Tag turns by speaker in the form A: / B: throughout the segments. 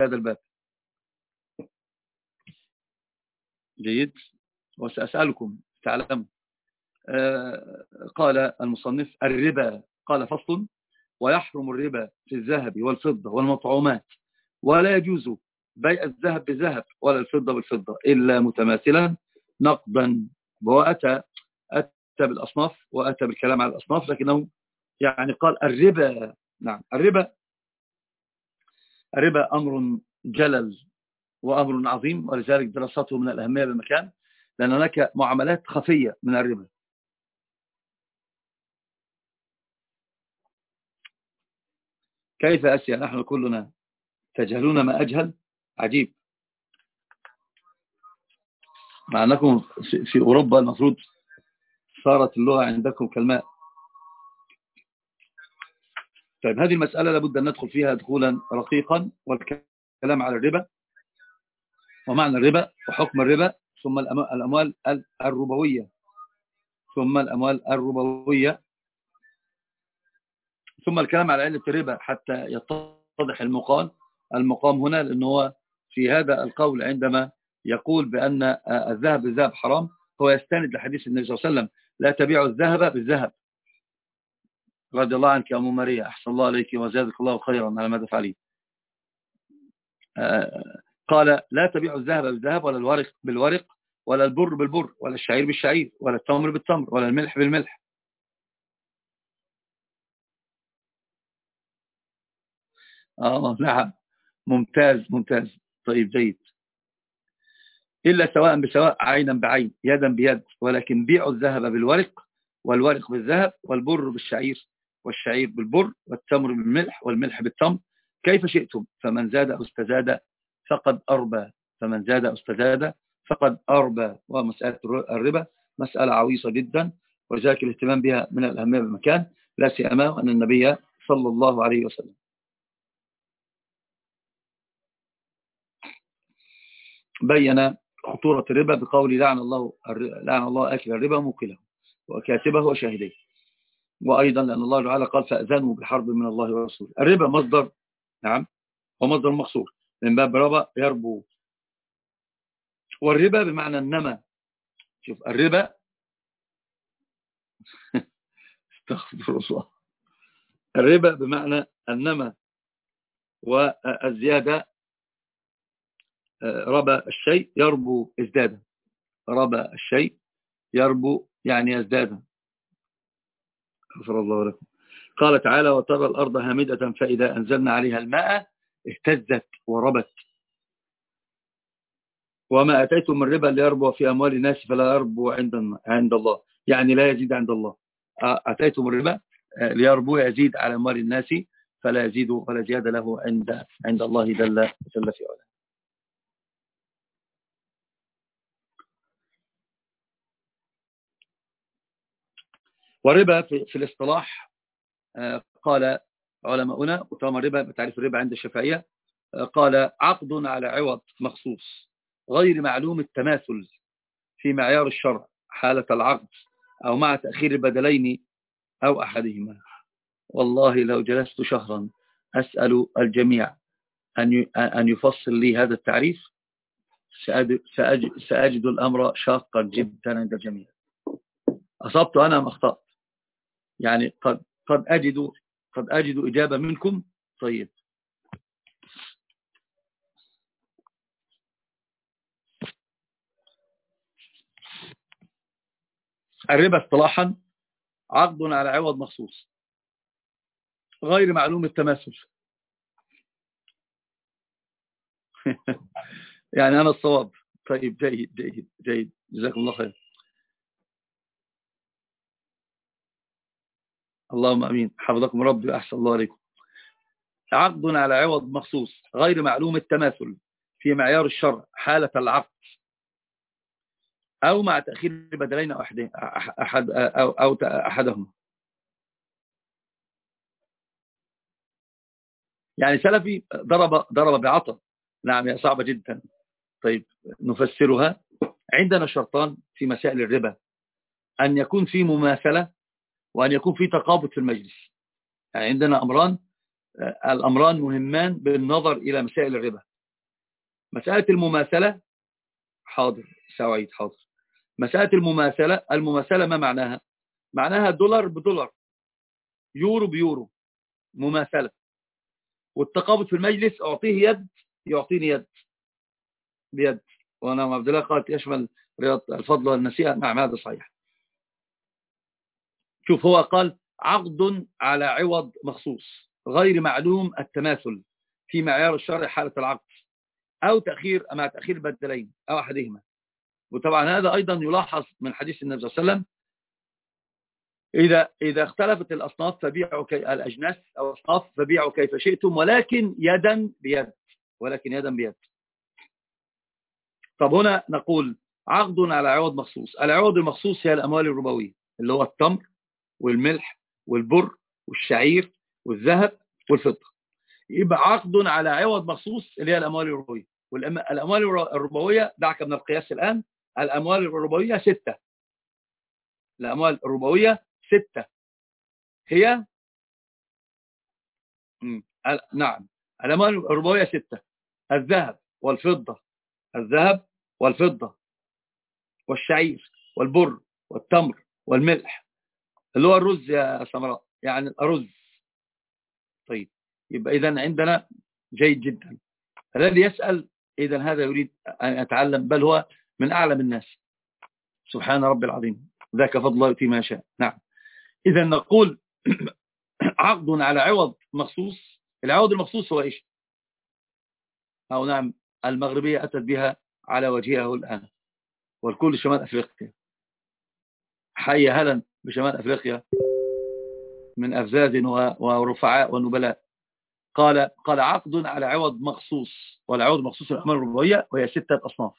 A: هذا الباب. جيد. وسأسألكم تعلموا. آه قال المصنف الربا قال فصل ويحرم الربا في الذهب والفضة والمطعومات ولا يجوز بيع الذهب بذهب ولا الفضة بالفضة إلا متماثلا نقدا وأتى أتى بالأصناف وأتى بالكلام على الأصناف لكنه يعني قال الربا. نعم الربا الربا أمر جلل وأمر عظيم ولذلك دراسته من الأهمية بالمكان لأن هناك معاملات خفية من الربا. كيف أسيا؟ نحن كلنا تجهلون ما أجهل؟ عجيب. مع أنكم في أوروبا المفروض صارت اللغة عندكم كالماء. طيب هذه المسألة لابد أن ندخل فيها دخولا رقيقا والكلام على الربا ومعنى الربا وحكم الربا ثم الأموال الربوية. ثم الأموال الربوية. ثم الكلام على علة الربا حتى يتضح المقام. المقام هنا لأنه هو في هذا القول عندما يقول بأن الذهب بالذهب حرام هو يستند لحديث النبي صلى الله عليه وسلم لا تبيع الذهب بالذهب. رضي الله عنك يا أم ماريا أحسن الله عليك وزادك الله خيرا على ما تفعلين. قال لا تبيع الذهب بالذهب ولا الورق بالورق ولا البر بالبر ولا الشعير بالشعير ولا التمر بالتمر ولا الملح بالملح. آه نعم. ممتاز ممتاز. طيب جيد. إلا سواء بسواء عينا بعين يدا بيد ولكن بيعوا الذهب بالورق والورق بالذهب والبر بالشعير. والشعير بالبر والتمر بالملح والملح بالتمر كيف شئتم؟ فمن زاد أو استزاد فقد أربى. فمن زاد أو استزاد فقد أربى. ومسألة الربا مسألة عويصة جدا ولذلك الاهتمام بها من الأهمية بالمكان. لا سيما أن النبي صلى الله عليه وسلم. بين خطورة الربا بقول لعن الله لعن الله أكل الربا موكله وكاتبه وشاهديه. وأيضا لأن الله تعالى قال فأذنوا بحرب من الله ورسوله. الربا مصدر نعم ومصدر مقصور من باب ربا يربو. والربا بمعنى النمى. شوف الربا استغفر الله. الربا بمعنى النمى والزيادة. ربا الشيء يربو ازدادا ربا الشيء يربو يعني يزدادا غفر الله لكم. قال تعالى وترى الأرض هامدة فإذا أنزلنا عليها الماء اهتزت وربت. وما أتيتم من ربا ليربو في أموال الناس فلا يربو عند عند الله. يعني لا يزيد عند الله. أتيتم الربا ليربو يزيد على أموال الناس فلا يزيد ولا زيادة له عند عند الله جل جل في علاه. والربا في, في الاصطلاح قال علماؤنا وطالما الربا بتعريف الربا عند الشافعية قال عقد على عوض مخصوص غير معلوم التماثل في معيار الشرع حالة العقد أو مع تأخير البدلين أو أحدهما. والله لو جلست شهرا أسأل الجميع أن يفصل لي هذا التعريف. سأجد الأمر شاقا جدا عند الجميع. أصبت أنا أم أخطأت؟ يعني قد قد أجد قد أجد إجابة منكم. طيب. الربا اصطلاحا عقد على عوض مخصوص غير معلوم التماثل. يعني أنا الصواب. طيب جيد جيد جيد. جزاكم الله خير. اللهم أمين. حفظكم ربي وأحسن الله عليكم عقد على عوض مخصوص غير معلوم التماثل في معيار الشرع حالة العقد. أو مع تأخير بدلين أو, أحد أو, أو أحدهما. يعني سلفي ضرب ضرب بعطى نعم هي صعبة جدا. طيب نفسرها. عندنا شرطان في مسائل الربا. أن يكون في مماثلة وأن يكون في تقابض في المجلس. يعني عندنا أمران الأمران مهمان بالنظر إلى مسائل الربا. مسألة المماثلة حاضر سعيد حاضر. مسألة المماثلة المماثلة ما معناها؟ معناها دولار بدولار يورو بيورو مماثلة. والتقابض في المجلس أعطيه يد يعطيني يد. بيد. وأنا عبد الله قالت يشمل الفضل والنسيئة. نعم هذا صحيح. شوف هو قال عقد على عوض مخصوص غير معلوم التماثل في معيار الشرع حالة العقد أو تأخير مع تأخير البدلين أو أحدهما. وطبعا هذا أيضا يلاحظ من حديث النبي صلى الله عليه وسلم إذا إذا اختلفت الأصناف فبيعوا كي الأجناس أو الأصناف فبيعوا كيف شئتم ولكن يدا بيد ولكن يدا بيد. طب هنا نقول عقد على عوض مخصوص. العوض المخصوص هي الأموال الربوية اللي هو التمر والملح والبر والشعير والذهب والفضة. يبقى عقد على عوض مخصوص اللي هي الأموال الربوية. والأموال الربوية دعك من القياس الآن. الأموال الربوية ستة. الأموال الربوية ستة. هي؟ نعم. الأموال الربوية ستة. الذهب والفضة. الذهب والفضة. والشعير والبر والتمر والملح. اللي هو الرز يا سمراء يعني الأرز طيب يبقى إذا عندنا جيد جدا. الذي يسأل إذا هذا يريد أن يتعلم بل هو من أعلم الناس. سبحان رب العظيم. ذاك فضل الله يؤتي ما نعم. إذا نقول عقد على عوض مخصوص. العوض المخصوص هو إيش؟ أو نعم المغربية أتت بها على وجهها الآن. والكل شمال أفريقيا. حي هلا. بشمال أفريقيا من أفزاز ورفعاء ونبلاء. قال قال عقد على عوض مخصوص والعوض مخصوص الأعمال الربوية وهي ستة أصناف.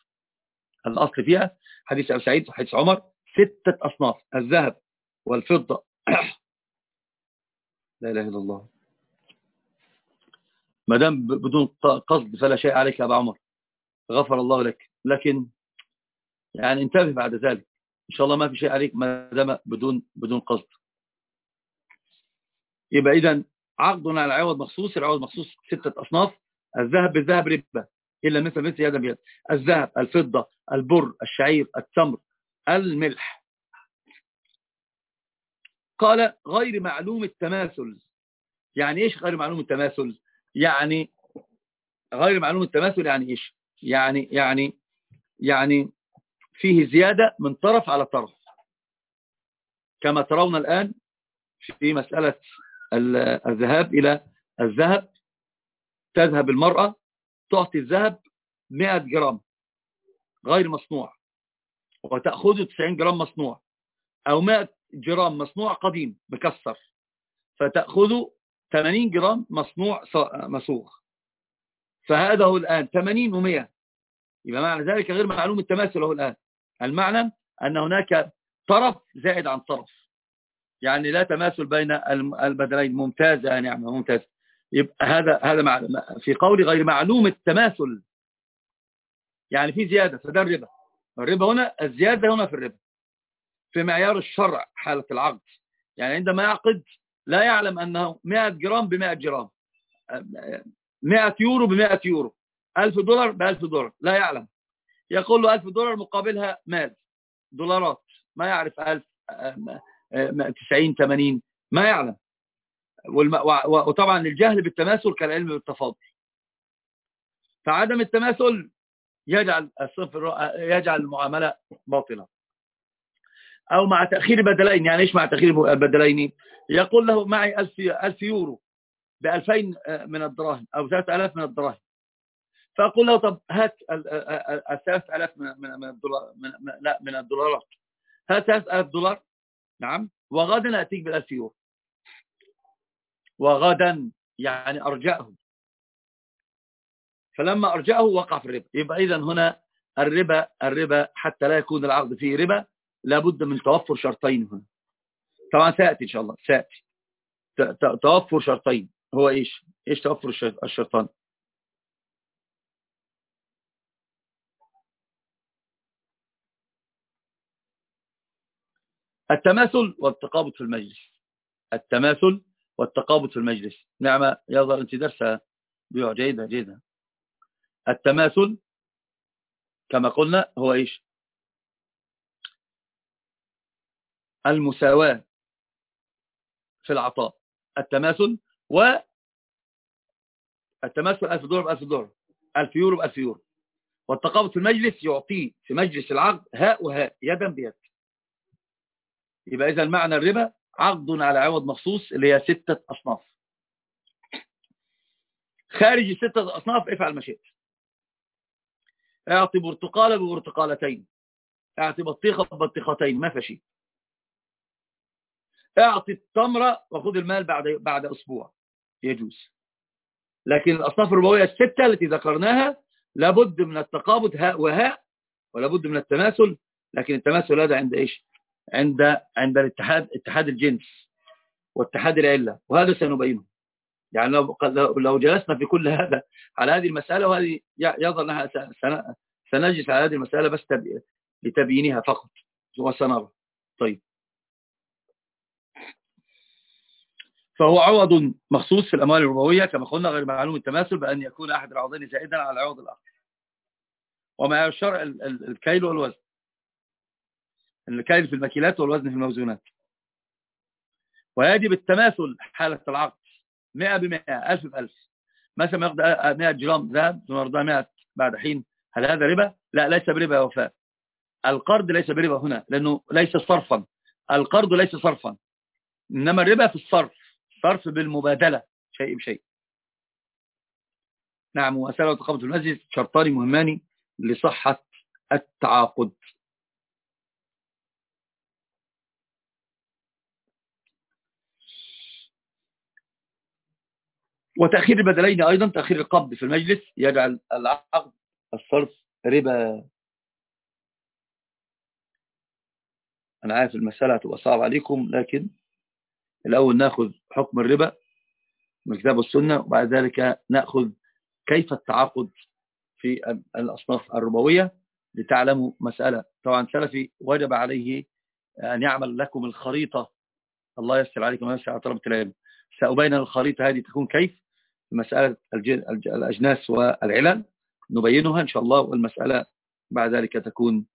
A: الأصل فيها حديث أبو سعيد حديث عمر ستة أصناف الذهب والفضة. لا إله إلا الله. ما دام بدون قصد فلا شيء عليك يا أبا عمر. غفر الله لك. لكن يعني انتبه بعد ذلك. إن شاء الله ما في شيء عليك ما دام بدون بدون قصد. يبقى إذا عقد على عوض مخصوص العوض مخصوص ستة أصناف الذهب بالذهب ربا إلا مثل مثل يد بيد الذهب الفضة البر الشعير التمر الملح. قال غير معلوم التماثل. يعني إيش غير معلوم التماثل؟ يعني غير معلوم التماثل يعني إيش؟ يعني يعني يعني فيه زيادة من طرف على طرف. كما ترون الآن في مسألة الذهاب إلى الذهب تذهب المرأة تعطي الذهب 100 جرام غير مصنوع وتأخذ 90 جرام مصنوع أو 100 جرام مصنوع قديم مكسر فتأخذ 80 جرام مصنوع مصوغ فهذا هو الآن 80 و100 يبقى معنى ذلك غير معلوم التماثل هو الآن. المعنى أن هناك طرف زائد عن طرف. يعني لا تماثل بين البدلين. ممتازة نعمة ممتازة يبقى هذا هذا في قولي غير معلوم التماثل. يعني في زيادة فده الربا. الربا هنا الزيادة هنا في الربا. في معيار الشرع حالة العقد. يعني عندما يعقد لا يعلم أنه 100 جرام ب 100 جرام 100 يورو ب 100 يورو. 1000 دولار ب 1000 دولار. لا يعلم. يقول له 1000 دولار مقابلها مال. دولارات. ما يعرف 1000 90 80 ما يعلم. وطبعا الجهل بالتماثل كالعلم بالتفاضل. فعدم التماثل يجعل الصفر يجعل المعاملة باطلة. أو مع تأخير بدلين يعني إيش مع تأخير بدلين؟ يقول له معي 1000 1000 يورو ب 2000 من الدراهم أو 3000 من الدراهم. فأقول له طب هات ال 3000 من الدولار من لا من الدولارات. هات 3000 دولار نعم وغدا أتيك بالألف يورو. وغدا يعني أرجأه فلما أرجأه وقع في الربا. يبقى إذا هنا الربا الربا حتى لا يكون العقد فيه ربا لابد من توفر شرطين هنا. طبعا سيأتي إن شاء الله سيأتي. توفر شرطين. هو إيش؟ إيش توفر الشرطان؟ التماثل والتقابض في المجلس. التماثل والتقابض في المجلس. نعم يظهر أنت درسها. بيع جيدة جيدة. التماثل كما قلنا هو إيش؟ المساواة في العطاء. التماثل و التماثل ألف دولار بألف دولار ألف يورو بألف يورو. والتقابض في المجلس يعطيه في مجلس العقد هاء وهاء يدا بيد. يبقى إذا معنى الربا عقد على عوض مخصوص اللي هي ستة أصناف. خارج الستة أصناف افعل ما شئت. اعطي برتقالة ببرتقالتين. اعطي بطيخة ببطيختين ما فشي اعطي التمرة وخذ المال بعد بعد أسبوع. يجوز. لكن الأصناف الربوية الستة التي ذكرناها لابد من التقابض هاء وهاء ولابد من التماثل. لكن التماثل هذا عند إيش؟ عند عند الاتحاد اتحاد الجنس واتحاد العلة وهذا سنبينه. يعني لو لو جلسنا في كل هذا على هذه المسألة وهذه يظهر أنها سنجلس على هذه المسألة بس لتبيينها فقط وسنرى. طيب. فهو عوض مخصوص في الأموال الربوية كما قلنا غير معلوم التماثل بأن يكون أحد العوضين زائدا على العوض الآخر. ومع الشرع الكيل والوزن. الكيل في المكيلات والوزن في الموزونات. ويجب التماثل حالة العقد 100 ب 100 1000 ب 1000 مثلا ياخذ 100 جرام ذهب ثم يرضى 100 بعد حين هل هذا ربا؟ لا ليس بربا يا وفاء. القرض ليس بربا هنا لأنه ليس صرفا. القرض ليس صرفا. إنما الربا في الصرف صرف بالمبادلة شيء بشيء. نعم وأسأل وتقابل المسجد شرطان مهمان لصحة التعاقد. وتأخير البدلين أيضا تأخير القبض في المجلس يجعل العقد الصرف ربا. أنا عارف المسألة هتبقى صعبة عليكم لكن الأول نأخذ حكم الربا من الكتاب والسنة وبعد ذلك نأخذ كيف التعاقد في الأصناف الربوية لتعلموا مسألة. طبعا سلفي وجب عليه أن يعمل لكم الخريطة. الله يسر عليكم ويسر على طلبة العلم. سأبين الخريطة هذه تكون كيف؟ مسألة الأجناس والعلل نبينها إن شاء الله والمسألة بعد ذلك تكون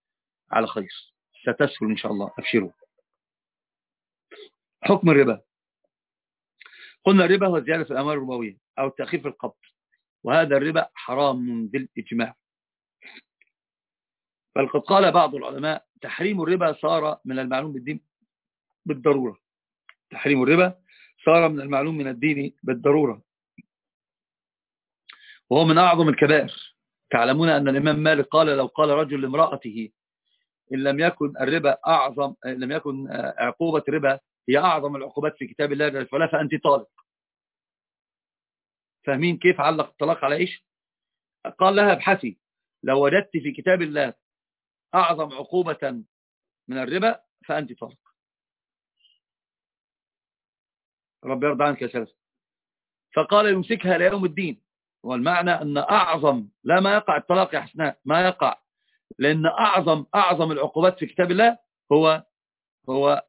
A: على خير. ستسهل إن شاء الله. أبشروا. حكم الربا. قلنا الربا هو زيادة في الأموال الربوية أو التأخير في القبض وهذا الربا حرام بالإجماع. بل قد قال بعض العلماء تحريم الربا صار من المعلوم بالدين بالضرورة. تحريم الربا صار من المعلوم من الدين بالضرورة. وهو من أعظم الكبائر. تعلمون أن الإمام مالك قال لو قال رجل لامرأته إن لم يكن الربا أعظم إن لم يكن عقوبة الربا هي أعظم العقوبات في كتاب الله جل وعلا فأنت طالق. فاهمين كيف علق الطلاق على إيش؟ قال لها ابحثي. لو وجدت في كتاب الله أعظم عقوبة من الربا فأنت طالق. رب يرضى عنك يا سلف فقال يمسكها ليوم الدين. والمعنى أن أعظم لا ما يقع الطلاق يا حسناء ما يقع. لأن أعظم أعظم العقوبات في كتاب الله هو هو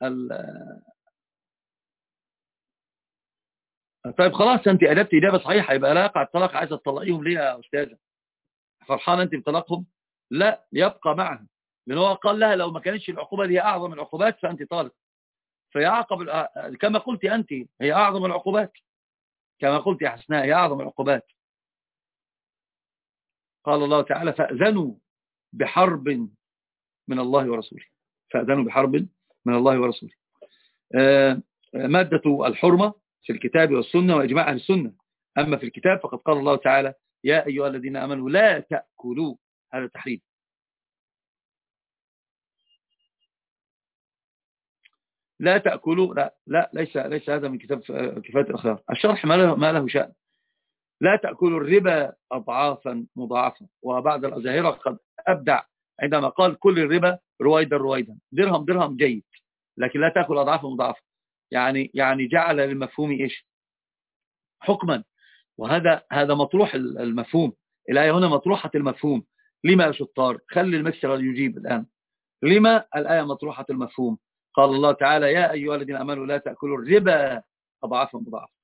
A: طيب خلاص أنت أدبت إجابة صحيحة يبقى لا يقع الطلاق عايزة تطلقيهم ليه يا أستاذة؟ فرحانة أنت بطلاقهم؟ لا يبقى معها لأن هو قال لها لو ما كانتش العقوبة دي أعظم العقوبات فأنت طالق. فيعاقب كما قلت أنت هي أعظم العقوبات. كما قلت يا حسناء هي أعظم العقوبات. قال الله تعالى فأذنوا بحرب من الله ورسوله. فأذنوا بحرب من الله ورسوله. آه، مادة الحرمة في الكتاب والسنة وإجماع أهل السنة. أما في الكتاب فقد قال الله تعالى يا أيها الذين أمنوا لا تأكلوا هذا التحريم. لا تأكلوا لا لا ليس ليس هذا من كتاب كفاية الأخيار. الشرح ما له ما له شأن. لا تأكلوا الربا أضعافا مضاعفة وبعد الأزاهرة قد أبدع عندما قال كل الربا رويدا رويدا. درهم درهم جيد لكن لا تأكل أضعافا مضاعفة يعني يعني جعل للمفهوم إيش؟ حكما. وهذا هذا مطروح المفهوم. الآية هنا مطروحة المفهوم؟ لما يا شطار؟ خلي المكسر يجيب الآن. لما الآية مطروحة المفهوم؟ قال الله تعالى يا أيها الذين أمنوا لا تأكلوا الربا أضعافا مضاعفة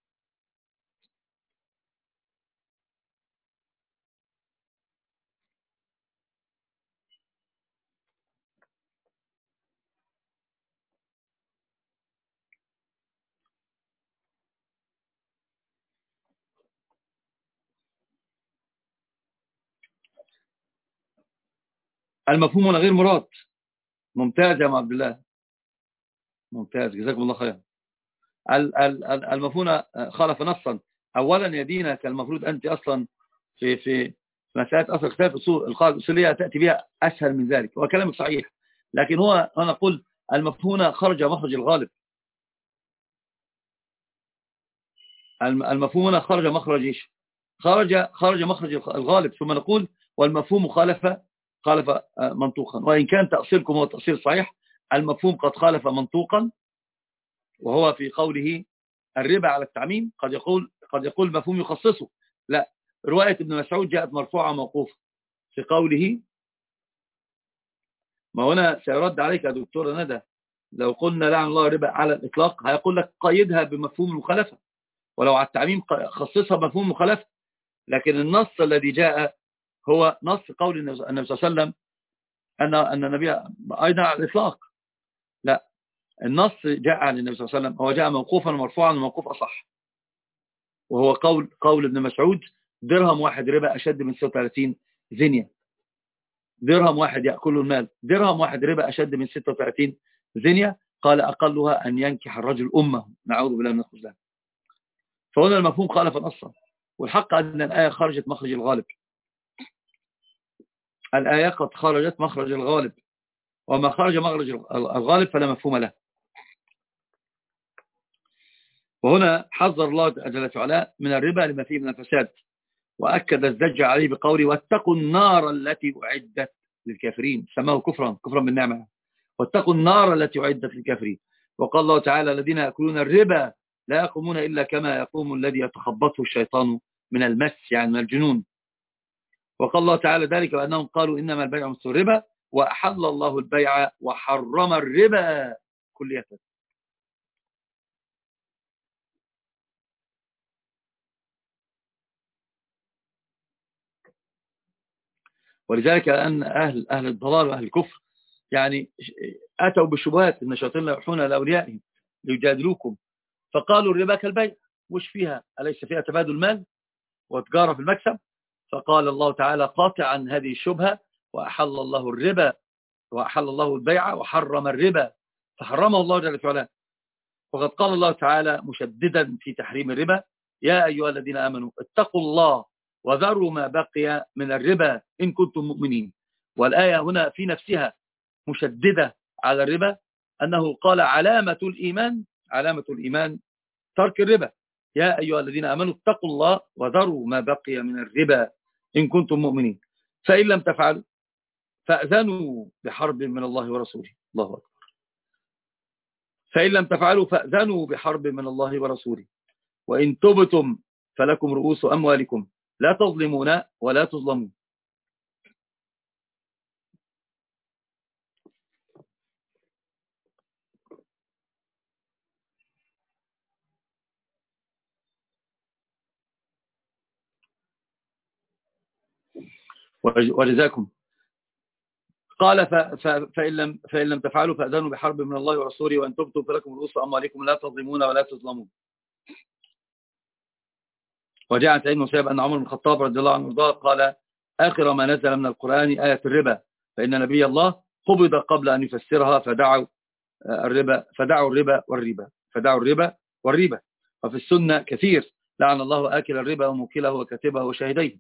A: المفهوم ولا غير مراد. ممتاز يا عبد الله. ممتاز جزاكم الله خير المفهوم خالف نصا. اولا يا دينا كان المفروض أنت أصلا في في مسألة أصل اختلاف القاعدة الأصولية تأتي بها أسهل من ذلك هو كلامك صحيح. لكن هو أنا أقول المفهوم خرج مخرج الغالب. المفهوم خرج مخرج إيش خرج خرج مخرج الغالب. ثم نقول والمفهوم خالف خالف آه، منطوقا. وإن كان تأصيلكم هو تأصيل صحيح المفهوم قد خالف منطوقا وهو في قوله الربا على التعميم قد يقول قد يقول مفهوم يخصصه. لا رواية ابن مسعود جاءت مرفوعة موقوفة في قوله ما هنا سيرد عليك يا دكتور ندى لو قلنا لعن الله ربا على الإطلاق هيقول لك قيدها بمفهوم المخالفة. ولو على التعميم خصصها بمفهوم المخالفة. لكن النص الذي جاء هو نص قول النبي صلى الله عليه وسلم أن أن النبي أيضا على الإطلاق. لا. النص جاء عن النبي صلى الله عليه وسلم. هو جاء موقوفا ومرفوعا وموقوف أصح. وهو قول قول ابن مسعود درهم واحد ربا أشد من 36 زنية درهم واحد يأكل المال. درهم واحد ربا أشد من 36 زنية قال أقلها أن ينكح الرجل أمه. نعوذ بالله من الخزلان فهنا المفهوم خالف نصا والحق أن الآية خرجت مخرج الغالب. الآية قد خرجت مخرج الغالب. وما خرج مخرج الغالب فلا مفهوم له. وهنا حذر الله جل وعلا من الربا لما فيه من الفساد. وأكد الزج عليه بقوله واتقوا النار التي أعدت للكافرين. سماه كفرا كفرا بالنعمة. واتقوا النار التي أعدت للكافرين. وقال الله تعالى الذين يأكلون الربا لا يقومون إلا كما يقوم الذي يتخبطه الشيطان من المس يعني من الجنون. وقال الله تعالى ذلك بأنهم قالوا إنما البيع مثل الربا وأحل الله البيع وحرم الربا كلية ولذلك أن أهل, أهل الضلال وأهل الكفر يعني أتوا بالشبهات إن الشياطين لا يوحون لأوليائهم ليجادلوكم. فقالوا الربا كالبيع. مش فيها؟ أليس فيها تبادل مال وتجارة في المكسب؟ فقال الله تعالى قاطعا هذه الشبهة وأحل الله الربا وأحل الله البيع وحرم الربا. فحرمه الله جل وعلا. وقد قال الله تعالى مشددا في تحريم الربا يا أيها الذين آمنوا اتقوا الله وذروا ما بقي من الربا إن كنتم مؤمنين. والآية هنا في نفسها مشددة على الربا أنه قال علامة الإيمان علامة الإيمان ترك الربا. يا أيها الذين آمنوا اتقوا الله وذروا ما بقي من الربا. إن كنتم مؤمنين. فإن لم تفعلوا فأذنوا بحرب من الله ورسوله. الله أكبر. فإن لم تفعلوا فأذنوا بحرب من الله ورسوله. وإن تبتم فلكم رؤوس أموالكم. لا تظلمون ولا تظلمون. وجزاكم قال فإن لم, فإن لم تفعلوا فأذنوا بحرب من الله ورسوله وأن تبتوا فلكم رؤوس أموالكم لا تظلمون ولا تظلمون. وجاء عن سعيد مسيب أن عمر بن الخطاب رضي الله عنه وارضاه قال آخر ما نزل من القرآن آية الربا فإن نبي الله قبض قبل أن يفسرها فدعوا الربا فدعوا الربا والربا فدعوا الربا والربا. وفي السنة كثير لعن الله آكل الربا وموكله وكاتبه وشاهديه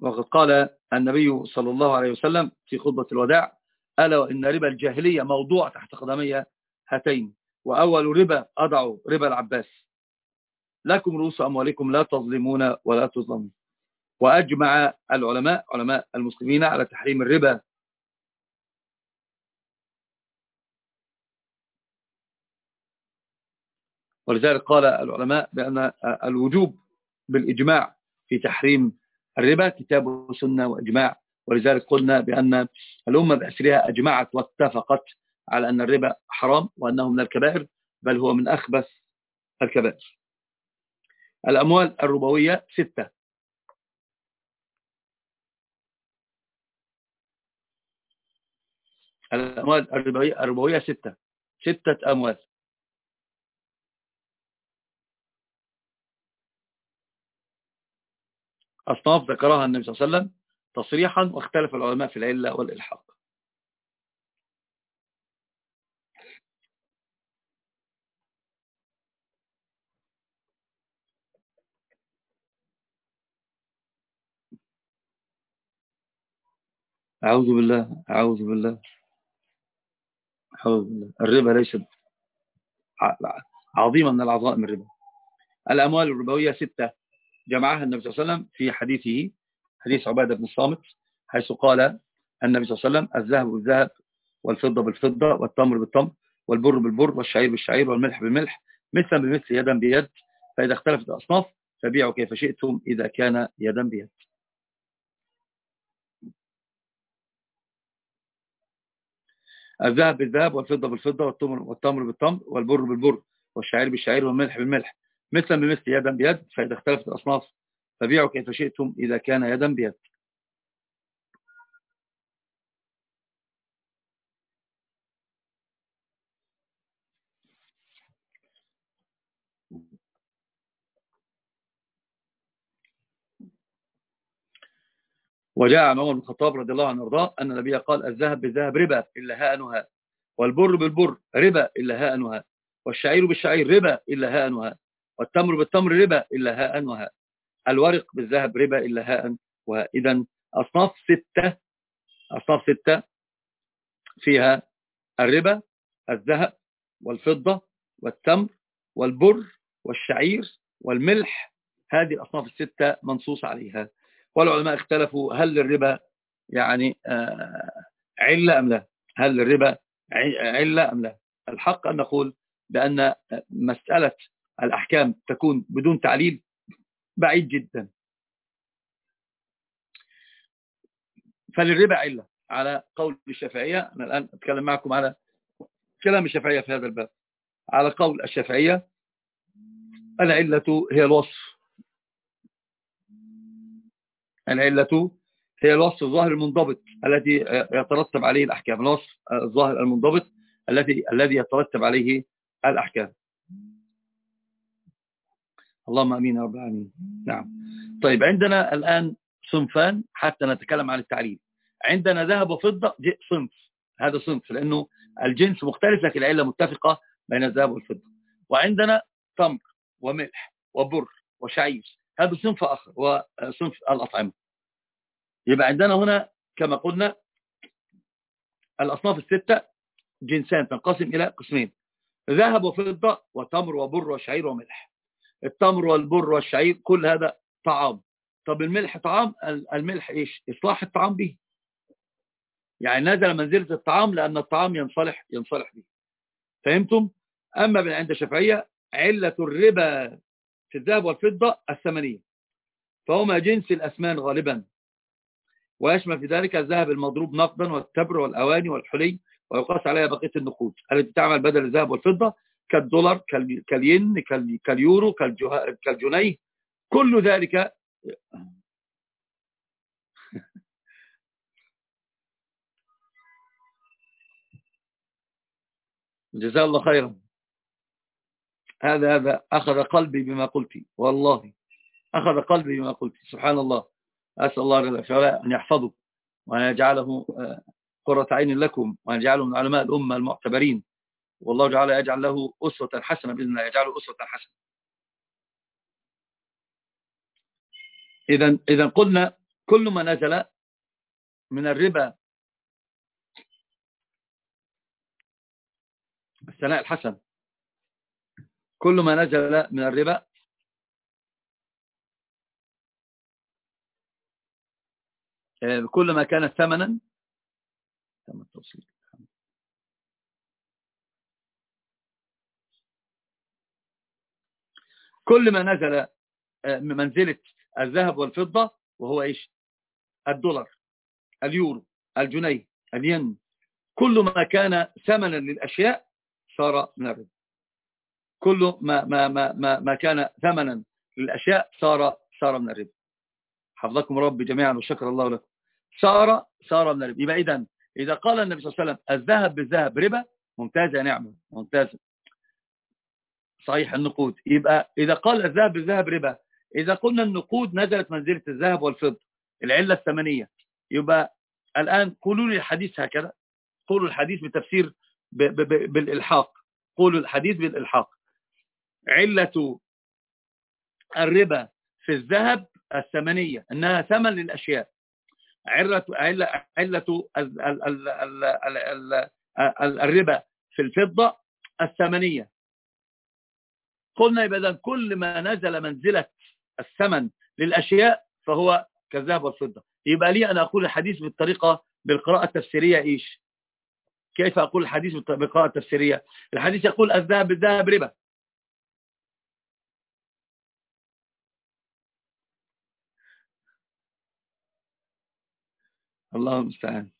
A: وقد قال النبي صلى الله عليه وسلم في خطبة الوداع ألا وإن ربا الجاهلية موضوع تحت قدمي هاتين وأول ربا أضع ربا العباس. لكم رؤوس أموالكم لا تظلمون ولا تظلمون. وأجمع العلماء علماء المسلمين على تحريم الربا. ولذلك قال العلماء بأن الوجوب بالإجماع في تحريم الربا كتاب وسنة وإجماع. ولذلك قلنا بأن الأمة بأسرها أجمعت واتفقت على أن الربا حرام وأنه من الكبائر بل هو من أخبث الكبائر. الأموال الربوية ستة. الأموال الربوية, الربوية ستة. ستة أموال. أصناف ذكرها النبي صلى الله عليه وسلم تصريحا واختلف العلماء في العلة والإلحاق. أعوذ بالله أعوذ بالله أعوذ بالله. الربا ليست عظيمة من العظائم الربا. الأموال الربوية ستة. جمعها النبي صلى الله عليه وسلم في حديثه حديث عبادة بن الصامت حيث قال النبي صلى الله عليه وسلم الذهب بالذهب والفضة بالفضة والتمر بالتمر والبر بالبر والشعير بالشعير والملح بالملح مثلا بمثل يدا بيد فإذا اختلفت الأصناف فبيعوا كيف شئتم إذا كان يدا بيد. الذهب بالذهب والفضة بالفضة والتمر, والتمر بالتمر والبر بالبر والشعير بالشعير والملح بالملح. مثلا بمثل يدا بيد فإذا اختلفت الأصناف فبيعوا كيف شئتم إذا كان يدا بيد. وجاء عن عمر بن الخطاب رضي الله عنه وارضاه أن النبي قال الذهب بالذهب ربا إلا هاء وهاء والبر بالبر ربا إلا هاء وهاء والشعير بالشعير ربا إلا هاء وهاء والتمر بالتمر ربا إلا هاء وهاء. الورق بالذهب ربا إلا هاء وهاء. إذا أصناف ستة أصناف ستة فيها الربا الذهب والفضة والتمر والبر والشعير والملح. هذه الأصناف الستة منصوص عليها. والعلماء اختلفوا هل الربا يعني آه، علة أم لا؟ هل الربا علة أم لا؟ الحق أن نقول بأن مسألة الأحكام تكون بدون تعليل بعيد جدا. فللربا علة على قول الشافعية أنا الآن أتكلم معكم على كلام الشافعية في هذا الباب. على قول الشافعية العلة هي الوصف. العلة هي الوصف الظاهر المنضبط الذي يترتب عليه الأحكام. الوصف الظاهر المنضبط الذي الذي يترتب عليه الأحكام. اللهم أمين يا رب العالمين. نعم. طيب عندنا الآن صنفان حتى نتكلم عن التعليم. عندنا ذهب وفضة صنف. هذا صنف لأنه الجنس مختلف لكن العلة متفقة بين الذهب والفضة. وعندنا تمر وملح وبر وشعير. هذا صنف آخر وصنف الأطعمة. يبقى عندنا هنا كما قلنا الأصناف الستة جنسان تنقسم إلى قسمين ذهب وفضة وتمر وبر وشعير وملح. التمر والبر والشعير كل هذا طعام. طب الملح طعام؟ الملح إيش؟ إصلاح الطعام به. يعني نزل منزلة الطعام لأن الطعام ينصلح ينصلح به. فهمتم؟ أما من عند الشافعية علة الربا في الذهب والفضة الثمنية. فهما جنس الأثمان غالبا. ويشمل في ذلك الذهب المضروب نقدا والتبر والأواني والحلي ويقاس عليها بقية النقود التي تعمل بدل الذهب والفضة. كالدولار كالين كاليورو كالجنيه. كل ذلك جزاه الله خيرا. هذا هذا أخذ قلبي بما قلت. والله أخذ قلبي بما قلت. سبحان الله. أسأل الله تعالى أن يحفظه وأن يجعله آه، قرة عين لكم وأن يجعله من علماء الأمة المعتبرين. والله تعالى يجعل له أسوة حسنة بإذن الله يجعله أسوة حسنة. إذا إذا قلنا كل ما نزل من الربا الثناء الحسن. كل ما نزل من الربا آه، كل ما كان ثمنا تم التوصيل كل ما نزل آه، منزلة الذهب والفضة وهو إيش؟ الدولار اليورو الجنيه الين. كل ما كان ثمنا للأشياء صار من الربا كل ما, ما, ما, ما, ما كان ثمنا للأشياء صار صار من الربا حفظكم ربي جميعا وشكر الله لكم. صار صار من الربا يبقى إذا إذا قال النبي صلى الله عليه وسلم الذهب بالذهب ربا ممتازة نعمة ممتازة. صحيح النقود. يبقى إذا قال الذهب بالذهب ربا. إذا قلنا النقود نزلت منزلة الذهب والفضة العلة الثمنية. يبقى الآن قولوا لي الحديث هكذا. قولوا الحديث بتفسير بالإلحاق. قولوا الحديث بالإلحاق. علة الربا في الذهب الثمنية أنها ثمن للأشياء. علة علة علة الربا في الفضة الثمنية. قلنا يبقى كل ما نزل منزلة الثمن للأشياء فهو كالذهب والفضة. يبقى لي أن أقول الحديث بالطريقة بالقراءة التفسيرية إيش؟ كيف أقول الحديث بالقراءة التفسيرية؟ الحديث يقول الذهب بالذهب ربا. الله المستعان.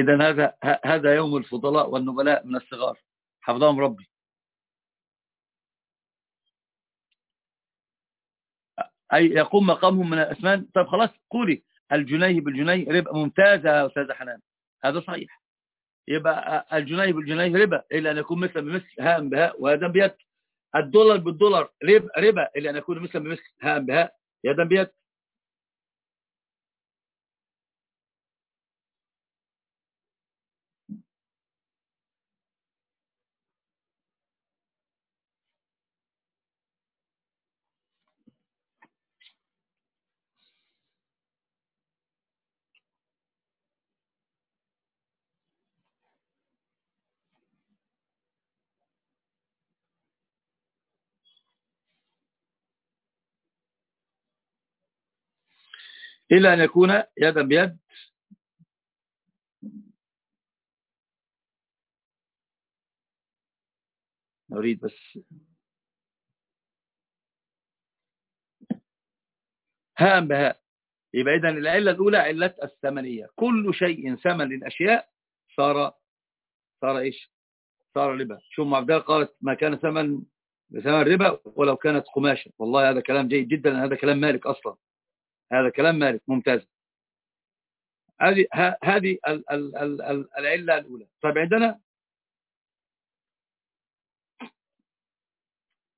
A: إذا هذا هذا يوم الفضلاء والنبلاء من الصغار. حفظهم ربي. أي يقوم مقامهم من الأسمان. طيب خلاص قولي. الجنيه بالجنيه ربا. ممتازة يا أستاذ حنان. هذا صحيح. يبقى الجنيه بالجنيه ربا. إلا أن يكون مثل بمثل هاء بهاء وهذا بيد. الدولار بالدولار ربا, ربا. إلا أن يكون مثل بمثل هاء بهاء يدا بيد. إلا أن يكون يدا بيد. نريد بس. هاء بهاء. يبقى إذن العلة الأولى علة الثمنية. كل شيء ثمن للأشياء صار صار إيش؟ صار ربا. شو عبد قالت ما كان ثمن بثمن ربا ولو كانت قماشة. والله هذا كلام جيد جدا هذا كلام مالك أصلا. هذا كلام مالك ممتاز. هذه هذه العلة الأولى. طيب عندنا؟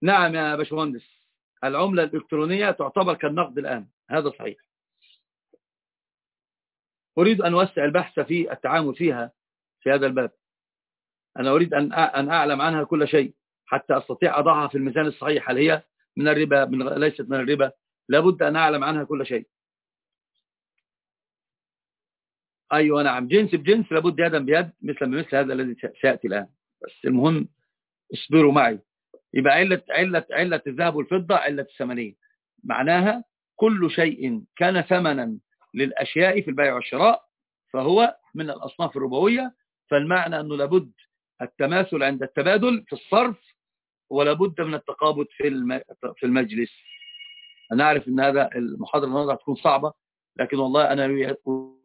A: نعم يا باشمهندس. العملة الإلكترونية تعتبر كالنقد الآن. هذا صحيح. أريد أن أوسع البحث في التعامل فيها في هذا الباب. أنا أريد أن أن أعلم عنها كل شيء حتى أستطيع أضعها في الميزان الصحيح. هل هي من الربا؟ من ليست من الربا. لابد أن أعلم عنها كل شيء. أيوة نعم. جنس بجنس لابد يدا بيد مثل مثل هذا الذي سيأتي الآن. بس المهم اصبروا معي. يبقى علة, علة, علة الذهب والفضة علة الثمنية معناها كل شيء كان ثمنا للأشياء في البيع والشراء فهو من الأصناف الربوية. فالمعنى أنه لابد التماثل عند التبادل في الصرف ولابد من التقابض في المجلس. أنا أعرف أن هذا المحاضرة النهارده هتكون صعبة لكن والله أنا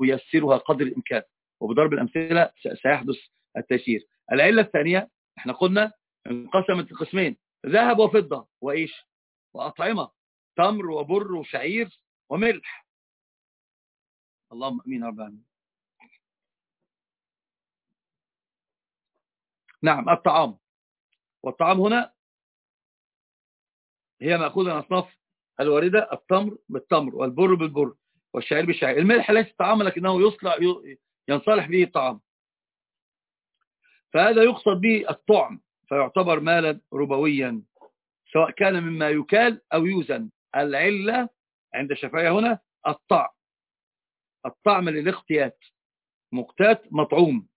A: أيسرها قدر الإمكان وبضرب الأمثلة سيحدث التيسير. العلة الثانية إحنا قلنا انقسمت لقسمين ذهب وفضة وإيش وأطعمة تمر وبر وشعير وملح. اللهم أمين رب العالمين. نعم الطعام. والطعام هنا هي مأخوذة من أصناف الواردة التمر بالتمر والبر بالبر والشعير بالشعير. الملح ليس طعام لكنه يصلح ينصلح به الطعام. فهذا يقصد به الطعم فيعتبر مالا ربويا سواء كان مما يكال أو يوزن. العلة عند الشافعية هنا الطعم. الطعم للاختيات مقتات مطعوم.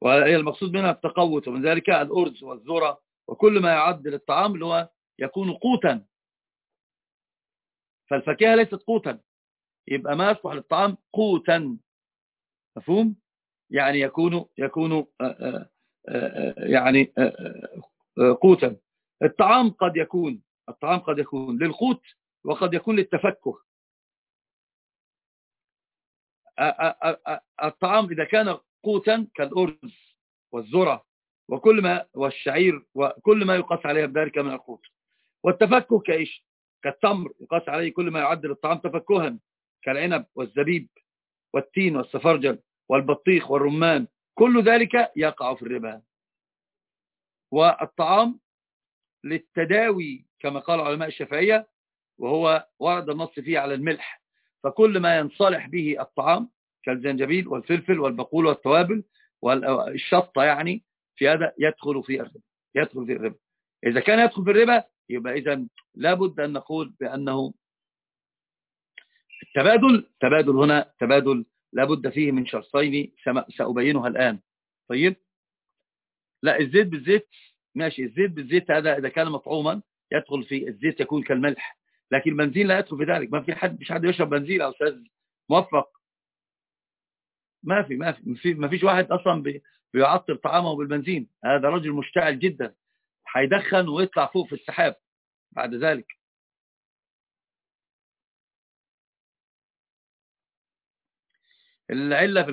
A: وهي المقصود منها التقوت ومن ذلك الأرز والذرة وكل ما يعد للطعام اللي هو يكون قوتا. فالفاكهة ليست قوتا. يبقى ما يصلح للطعام قوتا. مفهوم؟ يعني يكون يكون آه، آه، آه، يعني قوتا. الطعام قد يكون الطعام قد يكون للقوت وقد يكون للتفكه. الطعام إذا كان قوتا كالأرز والذرة وكل ما والشعير وكل ما يقاس عليها بذلك من القوت. والتفكه كإيش؟ كالتمر يقاس عليه كل ما يعدل الطعام تفكها كالعنب والزبيب والتين والسفرجل والبطيخ والرمان كل ذلك يقع في الربا. والطعام للتداوي كما قال علماء الشافعية وهو ورد النص فيه على الملح. فكل ما ينصلح به الطعام كالزنجبيل والفلفل والبقول والتوابل والشطة يعني في هذا يدخل في الربا. يدخل في الربا. إذا كان يدخل في الربا يبقى إذا لابد أن نقول بأنه التبادل تبادل هنا تبادل لابد فيه من شرطين سأبينها الآن. طيب؟ لا الزيت بالزيت ماشي. الزيت بالزيت هذا إذا كان مطعوما يدخل في الزيت يكون كالملح. لكن البنزين لا يدخل في ذلك. ما في حد مش حد يشرب بنزين يا أستاذ موفق. ما في ما في ما فيش واحد أصلا بيعطل طعامه بالبنزين. هذا رجل مشتعل جدا. هيدخن ويطلع فوق في السحاب بعد ذلك. العلة في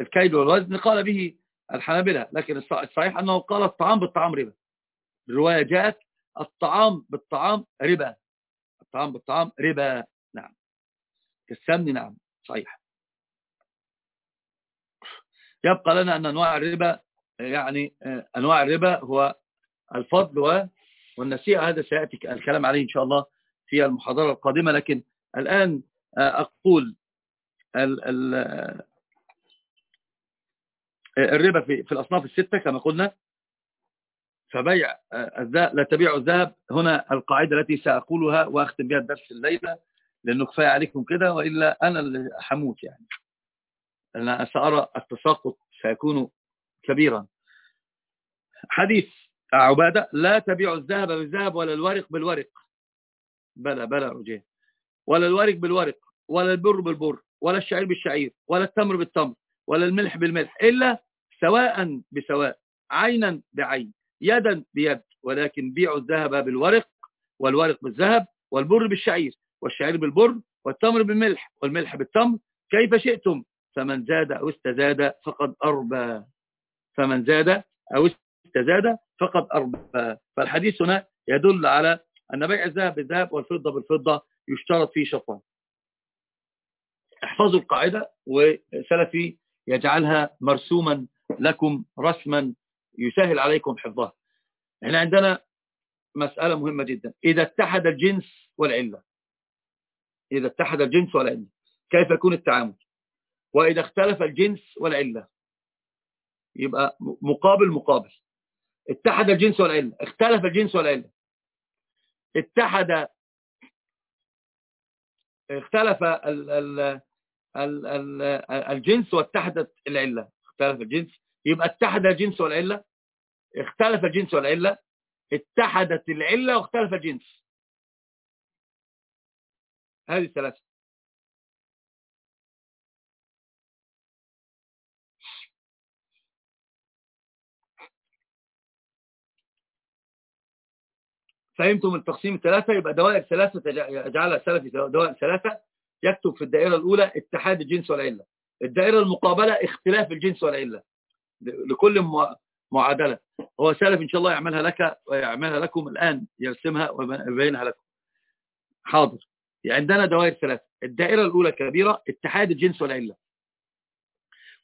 A: الكيد والوزن قال به الحنابلة لكن الصحيح أنه قال الطعام بالطعام ربا. الرواية جاءت الطعام بالطعام ربا. الطعام بالطعام ربا. نعم. كالسمن نعم صحيح. يبقى لنا أن أنواع الربا يعني أنواع الربا هو الفضل والنسيئة هذا سيأتي الكلام عليه إن شاء الله في المحاضرة القادمة. لكن الآن أقول الربا في, في الأصناف الستة كما قلنا. فبيع لا تبيع الذهب. هنا القاعدة التي سأقولها وأختم بها الدرس الليلة لأنه كفاية عليكم كده وإلا أنا اللي حموت يعني. أنا سأرى التساقط سيكون كبيرا. حديث عبادة لا تبيع الذهب بالذهب ولا الورق بالورق. بلى بلى رجيه ولا الورق بالورق ولا البر بالبر ولا الشعير بالشعير ولا التمر بالتمر ولا الملح بالملح إلا سواء بسواء عينا بعين يدا بيد. ولكن بيعوا الذهب بالورق والورق بالذهب والبر بالشعير والشعير بالبر والتمر بالملح والملح بالتمر. كيف شئتم؟ فمن زاد أو استزاد فقد أربى. فمن زاد أو استزاد فقد أربى فالحديث هنا يدل على أن بيع الذهب بالذهب والفضة بالفضة يشترط فيه شطان احفظوا القاعدة وسلفي يجعلها مرسوما لكم رسما يسهل عليكم حفظها. إحنا عندنا مسألة مهمة جدا. إذا اتحد الجنس والعلة. إذا اتحد الجنس والعلة. كيف يكون التعامل؟ وإذا اختلف الجنس والعلة. يبقى مقابل مقابل. اتحد الجنس والعلة. اختلف الجنس والعلة. اتحد اختلف ال ال ال ال الجنس واتحدت العلة. اختلف الجنس. يبقى اتحد الجنس والعلة. اختلف الجنس والعلة. اتحدت العلة واختلف الجنس. هذه الثلاثة. فهمتم التقسيم الثلاثة يبقى دوائر ثلاثة يجعلها سلفي دوائر ثلاثة يكتب في الدائرة الأولى اتحاد الجنس والعلة. الدائرة المقابلة اختلاف الجنس والعلة. لكل معادلة. هو سلف إن شاء الله يعملها لك ويعملها لكم الآن يرسمها ويبينها لكم. حاضر. عندنا دوائر ثلاثة الدائرة الأولى كبيرة اتحاد الجنس والعلة.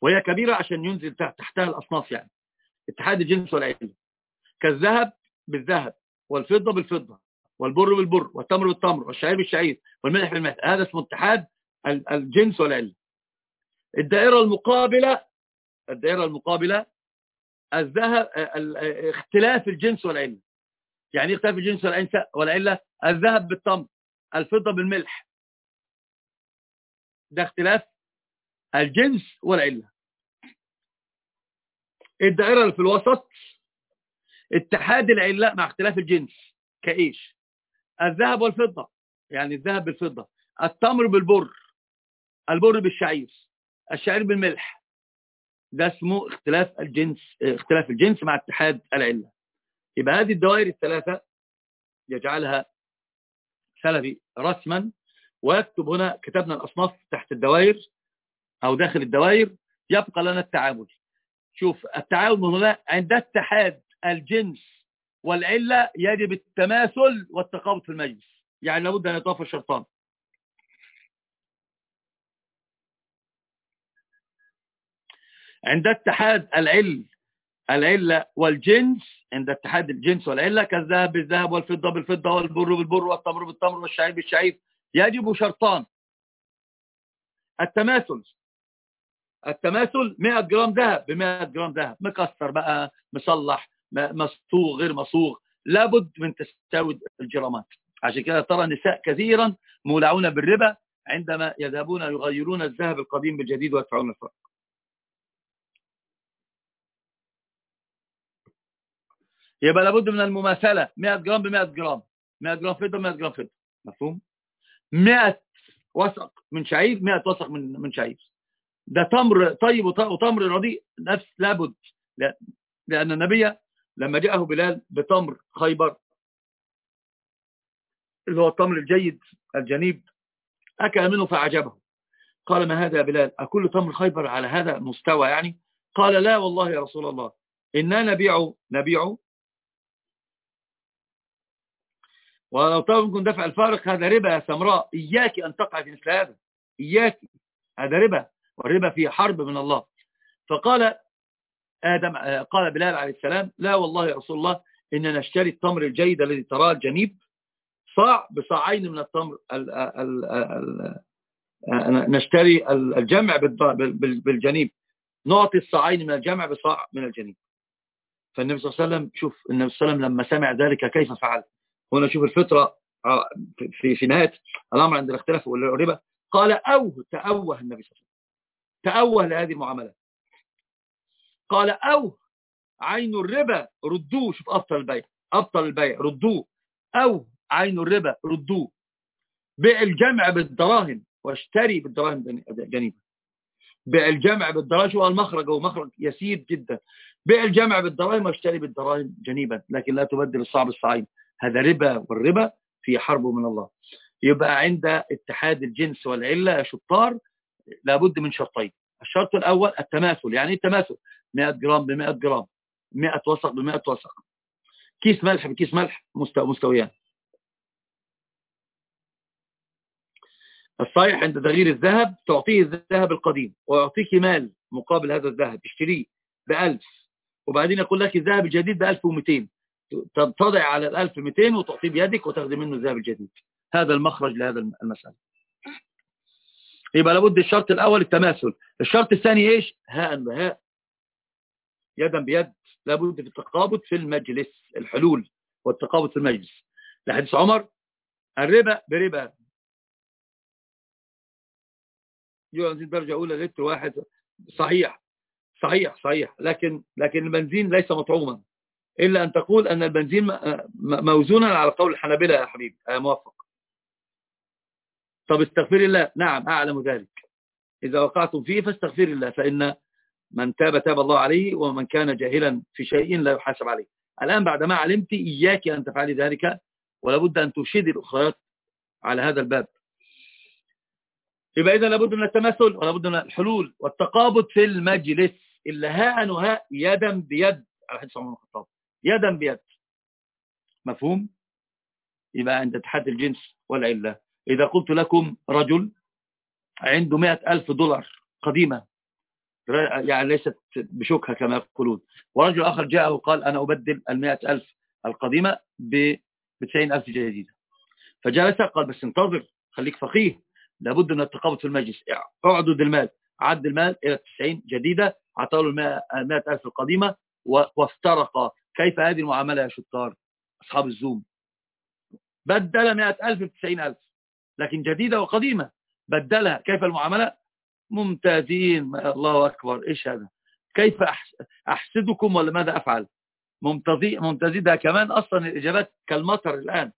A: وهي كبيرة عشان ينزل تحتها الأصناف يعني. اتحاد الجنس والعلة. كالذهب بالذهب. والفضة بالفضة والبر بالبر والتمر بالتمر والشعير بالشعير والملح بالملح هذا اسمه اتحاد الجنس والعلة الدائرة المقابلة الدائرة المقابلة الذهب اختلاف الجنس والعلة يعني اختلاف الجنس والعلة الذهب بالتمر الفضة بالملح. ده اختلاف الجنس والعلة. الدائرة اللي في الوسط اتحاد العلة مع اختلاف الجنس كايش؟ الذهب والفضة يعني الذهب بالفضة التمر بالبر البر بالشعير الشعير بالملح. ده اسمه اختلاف الجنس اختلاف الجنس مع اتحاد العلة يبقى هذه الدوائر الثلاثة يجعلها سلفي رسما ويكتب هنا كتبنا الأصناف تحت الدوائر أو داخل الدوائر يبقى لنا التعامل. شوف التعامل هنا عند اتحاد الجنس والعلة يجب التماثل والتقابض في المجلس. يعني لابد أن يتوفى الشرطان. عند اتحاد العل العلة والجنس عند اتحاد الجنس والعلة كالذهب بالذهب والفضة بالفضة والبر بالبر والتمر بالتمر والشعير بالشعير يجب شرطان. التماثل. التماثل 100 جرام ذهب ب 100 جرام ذهب. مكسر بقى مصلح. مصوغ غير مصوغ لابد من تساوي الجرامات. عشان كده ترى النساء كثيرا مولعون بالربا عندما يذهبون يغيرون الذهب القديم بالجديد ويدفعون الفرق. يبقى لابد من المماثلة. 100 جرام ب 100 جرام. 100 جرام فضة 100 جرام فضة. مفهوم؟ 100 وسق من شعير 100 وسق من من شعير. ده تمر طيب وتمر رديء. نفس لابد. لأن النبي لما جاءه بلال بتمر خيبر اللي هو التمر الجيد الجنيب أكل منه فعجبه قال ما هذا يا بلال؟ أكل تمر خيبر على هذا المستوى يعني؟ قال لا والله يا رسول الله إنا نبيع نبيع. ولو طلب دفع الفارق هذا ربا يا سمراء إياك أن تقع في مثل هذا إياك هذا ربا والربا فيه حرب من الله. فقال آدم قال بلال عليه السلام لا والله يا رسول الله إننا نشتري التمر الجيد الذي تراه الجنيب صاع بصاعين من التمر ال ال ال نشتري الجمع بالجنيب نعطي الصاعين من الجمع بصاع من الجنيب. فالنبي صلى الله عليه وسلم شوف النبي صلى الله عليه وسلم لما سمع ذلك كيف فعل؟ هنا شوف الفطرة آه، في في نهاية الأمر عند الاختلاف والربا قال أوه تأوه النبي صلى الله عليه وسلم تأوه لهذه المعاملة. قال أوه عين الربا ردوه. شوف أبطل البيع أبطل البيع ردوه. أو عين الربا ردوه. بيع الجمع بالدراهم واشتري بالدراهم. جنيبا بع الجمع بالدراهم شو؟ المخرج هو مخرج يسير جدا. بع الجمع بالدراهم واشتري بالدراهم جنيبا لكن لا تبدل الصاع بالصاعين. هذا ربا والربا في حرب من الله. يبقى عند اتحاد الجنس والعلة يا شطار لابد من شرطين. الشرط الأول التماثل. يعني التماثل؟ 100 جرام ب 100 جرام 100 وسق ب 100 وسق. كيس ملح بكيس ملح مستويان. الصحيح عند تغيير الذهب تعطيه الذهب القديم ويعطيك مال مقابل هذا الذهب. اشتريه ب 1000 وبعدين يقول لك الذهب الجديد ب 1200 تضع على ال 1200 وتعطيه بيدك وتاخذ منه الذهب الجديد. هذا المخرج لهذا المسألة. يبقى لابد الشرط الأول التماثل. الشرط الثاني إيش؟ هاء بهاء يدا بيد لابد في التقابض في المجلس الحلول والتقابض في المجلس. لحديث عمر الربا بربا. يعزي درجة أولى لتر واحد. صحيح صحيح صحيح. لكن لكن البنزين ليس مطعوما. إلا أن تقول أن البنزين موزونا على قول الحنابلة يا حبيبي موفق طب استغفر الله. نعم أعلم ذلك. إذا وقعتم فيه فاستغفر الله فإن من تاب تاب الله عليه ومن كان جاهلا في شيء لا يحاسب عليه. الآن بعدما علمت إياك أن تفعلي ذلك ولابد أن تشيدي الأخريات على هذا الباب. يبقى إذا لابد من التمثل ولابد من الحلول والتقابض في المجلس. إلا هاء وهاء يدا بيد. على حديث عمر الخطاب. يدا بيد. مفهوم؟ يبقى عند اتحاد الجنس والعلة. إذا قلت لكم رجل عنده مئة ألف دولار قديمة يعني ليست بشكها كما يقولون. ورجل آخر جاءه وقال أنا أبدل المئة ألف القديمة بتسعين ألف جديدة. فجلس قال بس انتظر خليك فقيه لابد من التقابض في المجلس. اعدد المال. عد المال إلى 90 جديدة أعطاه له المئة ألف القديمة وافترق. كيف هذه المعاملة يا شطار؟ أصحاب الزوم. بدل مئة ألف بتسعين ألف لكن جديدة وقديمة. بدلها. كيف المعاملة؟ ممتازين. الله أكبر. إيش هذا؟ كيف أحسدكم ولا ماذا أفعل؟ ممتازين ممتازين. ده كمان أصلا الإجابات كالمطر الآن.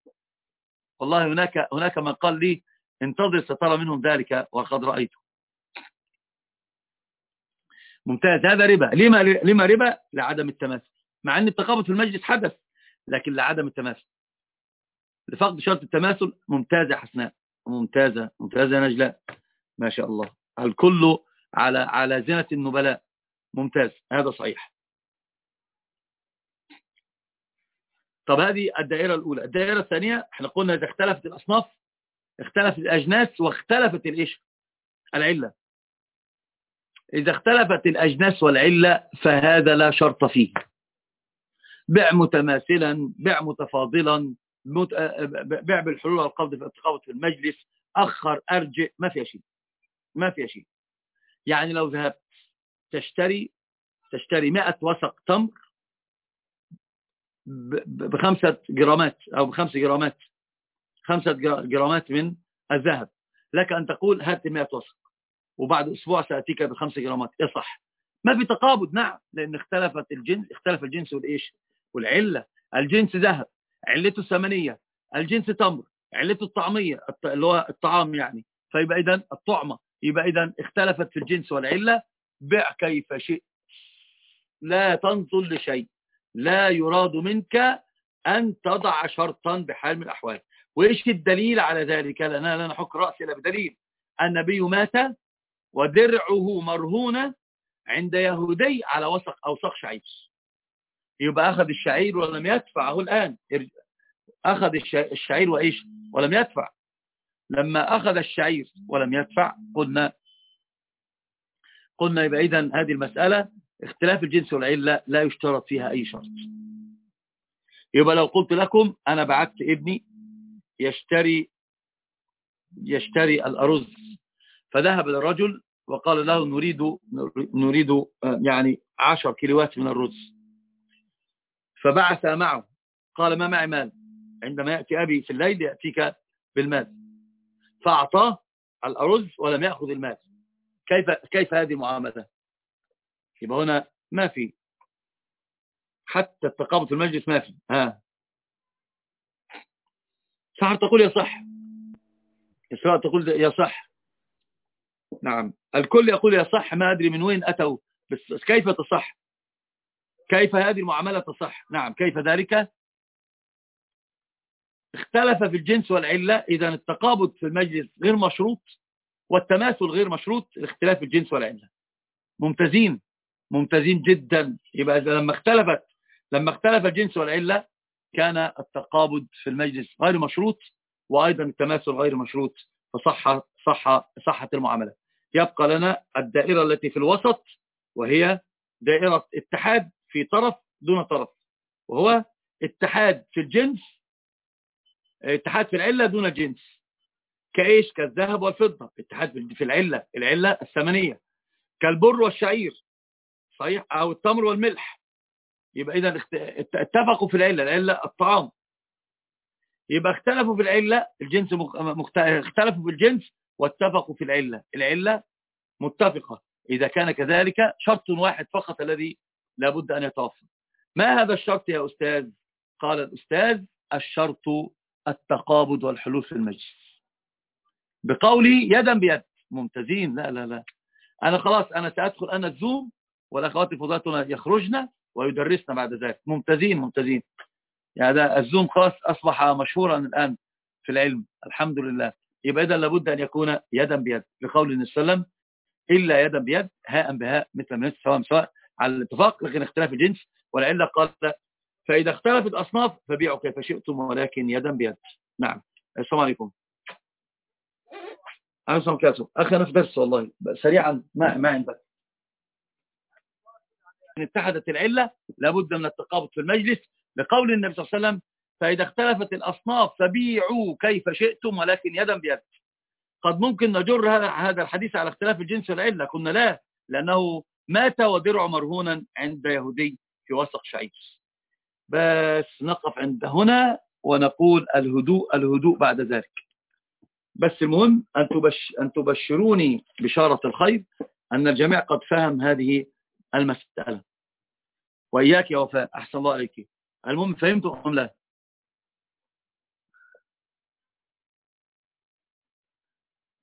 A: والله هناك هناك من قال لي انتظر سترى منهم ذلك وقد رأيته ممتاز. هذا ربا. لما لما ربا؟ لعدم التماثل مع أن التقابض في المجلس حدث لكن لعدم التماثل لفقد شرط التماثل ممتازة حسناء. ممتازة. ممتازة نجلاء. ما شاء الله. الكل على على زنة النبلاء؟ ممتاز هذا صحيح. طب هذه الدائرة الأولى. الدائرة الثانية إحنا قلنا إذا اختلفت الأصناف اختلفت الأجناس واختلفت الإيش؟ العلة. إذا اختلفت الأجناس والعلة فهذا لا شرط فيه. بيع متماثلا بيع متفاضلا بيع بالحلول والقبض في في المجلس أخر أرجع ما فيها شيء. ما فيها شيء. يعني لو ذهبت تشتري تشتري 100 وسق تمر بخمسة جرامات أو بخمس جرامات خمسة جرامات من الذهب. لك أن تقول هات 100 وسق وبعد أسبوع سأتيك بخمس جرامات. يصح ما في تقابض نعم لأن اختلفت الجنس اختلف الجنس والإيش؟ والعلة. الجنس ذهب علته ثمنية الجنس تمر علته الطعمية اللي هو الطعام يعني. فيبقى إذا الطعمة. يبقى إذا اختلفت في الجنس والعلة. بع كيف شئت. لا تنظر لشيء. لا يراد منك أن تضع شرطا بحال من الأحوال. وإيش الدليل على ذلك؟ لأننا لا نحك رأسي إلا بدليل. النبي مات ودرعه مرهونة عند يهودي على وسق أو سق شعير. يبقى أخذ الشعير ولم يدفعه الآن. أخذ الشعير وإيش؟ ولم يدفع. لما أخذ الشعير ولم يدفع قلنا قلنا يبقى إذن هذه المسألة اختلاف الجنس والعلة لا يشترط فيها أي شرط. يبقى لو قلت لكم أنا بعت ابني يشتري يشتري الأرز فذهب للرجل وقال له نريد نريد يعني عشر كيلوات من الرز. فبعث معه قال ما معي مال؟ عندما يأتي أبي في الليل يأتيك بالمال. فأعطاه الأرز ولم يأخذ المال كيف كيف هذه المعاملة؟ يبقى هنا ما في. حتى التقابض في المجلس ما في. ها. سحر تقول يصح إسراء تقول يصح نعم. الكل يقول يصح ما أدري من وين أتوا. بس كيف تصح؟ كيف هذه المعاملة تصح؟ نعم. كيف ذلك؟ اختلف في الجنس والعلة إذا التقابض في المجلس غير مشروط والتماثل غير مشروط الاختلاف الجنس والعلة. ممتازين ممتازين جدا. يبقى لما اختلفت لما اختلف الجنس والعلة كان التقابض في المجلس غير مشروط وأيضا التماثل غير مشروط فصح صح صحة المعاملة. يبقى لنا الدائرة التي في الوسط وهي دائرة اتحاد في طرف دون طرف وهو اتحاد في الجنس اتحاد في العلة دون الجنس كإيش؟ كالذهب والفضة. اتحاد في العلة. العلة الثمنية. كالبر والشعير. صحيح؟ أو التمر والملح. يبقى اذا اتفقوا في العلة. العلة الطعام. يبقى اختلفوا في العلة. الجنس مخت... اختلفوا في الجنس واتفقوا في العلة. العلة متفقة. إذا كان كذلك شرط واحد فقط الذي لابد أن يتوفر. ما هذا الشرط يا أستاذ؟ قال الأستاذ الشرط التقابض والحلول في المجلس. بقولي يدا بيد. ممتازين. لا لا لا. أنا خلاص أنا سأدخل أنا الزوم والأخوات فضاتنا يخرجنا ويدرسنا بعد ذلك. ممتازين ممتازين. يعني ده الزوم خلاص أصبح مشهورا الآن في العلم. الحمد لله. يبقى إذا لابد أن يكون يدا بيد. لقول النبي صلى الله عليه وسلم إلا يدا بيد هاء بهاء مثل مثل سواء سواء على الاتفاق لكن اختلاف الجنس ولعل قال فإذا اختلفت الأصناف فبيعوا كيف شئتم ولكن يدا بيد. نعم. السلام عليكم. عليكم السلام أخي أنا درس والله. سريعا ما, ما عندك. إن اتحدت العلة لابد من التقابض في المجلس. لقول النبي صلى الله عليه وسلم فإذا اختلفت الأصناف فبيعوا كيف شئتم ولكن يدا بيد. قد ممكن نجر هذا الحديث على اختلاف الجنس والعلة. كنا لا لأنه مات ودرع مرهونا عند يهودي في وسق شعير. بس نقف عند هنا ونقول الهدوء الهدوء بعد ذلك. بس المهم أن, تبش أن تبشروني بشارة الخير أن الجميع قد فهم هذه المسألة. وإياك يا وفاء أحسن الله عليك المهم فهمتم أم لا؟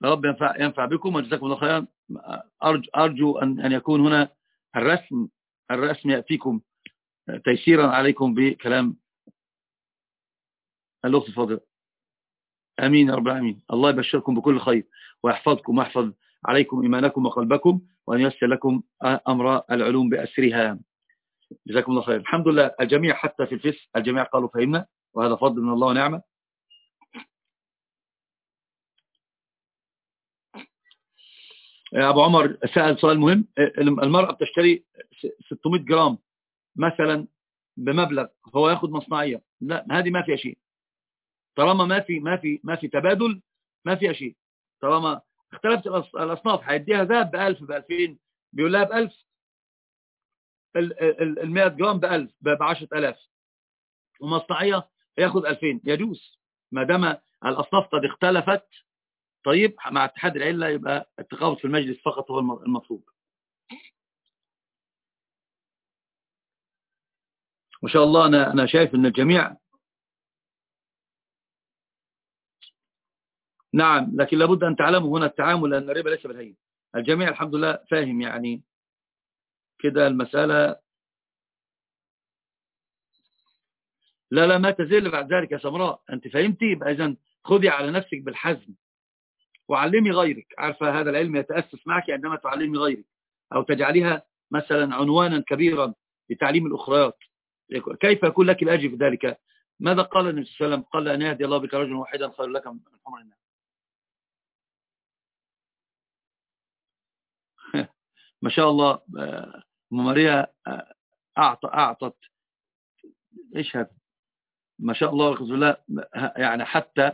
A: رب ينفع, ينفع بكم وجزاكم الله خيرا. أرجو, أرجو أن, أن يكون هنا الرسم الرسم يأتيكم. تيسيرا عليكم بكلام الأخت الفاضلة أمين يا رب العالمين. الله يبشركم بكل خير ويحفظكم ويحفظ عليكم إيمانكم وقلبكم وأن يسر لكم أمر العلوم بأسرها. جزاكم الله خير. الحمد لله الجميع حتى في الفس الجميع قالوا فهمنا وهذا فضل من الله ونعمة. أبو عمر سأل سؤال مهم. المرأة بتشتري 600 جرام مثلا بمبلغ هو ياخد مصنعية. لا هذه ما فيها شيء. طالما ما في ما في ما في تبادل ما فيها شيء. طالما اختلفت الأصناف هيديها ذهب ب 1000 ب 2000 بيقول لها ب 1000 ال 100 جرام ب 1000 ب 10000 ومصنعية ياخد 2000 يجوز. ما دام الأصناف قد اختلفت طيب مع اتحاد العلة يبقى التقاوت في المجلس فقط هو المطلوب. ما شاء الله أنا, أنا شايف أن الجميع نعم لكن لابد أن تعلموا هنا التعامل لأن الربا ليس بالهين. الجميع الحمد لله فاهم يعني كده المسألة. لا لا ما تزل بعد ذلك يا سمراء. أنت فهمتي؟ يبقى إذن خذي على نفسك بالحزم وعلمي غيرك. عارفة هذا العلم يتأسس معك عندما تعلمي غيرك أو تجعليها مثلا عنوانا كبيرا لتعليم الأخريات. كيف يكون لك الأجر في ذلك؟ ماذا قال النبي صلى الله عليه وسلم؟ قال أن يهدي الله بك رجلا واحدا خير لك من حمر الناس ما شاء الله ماريا أعطى أعطت إيش هذا ما شاء الله الحمد لله يعني حتى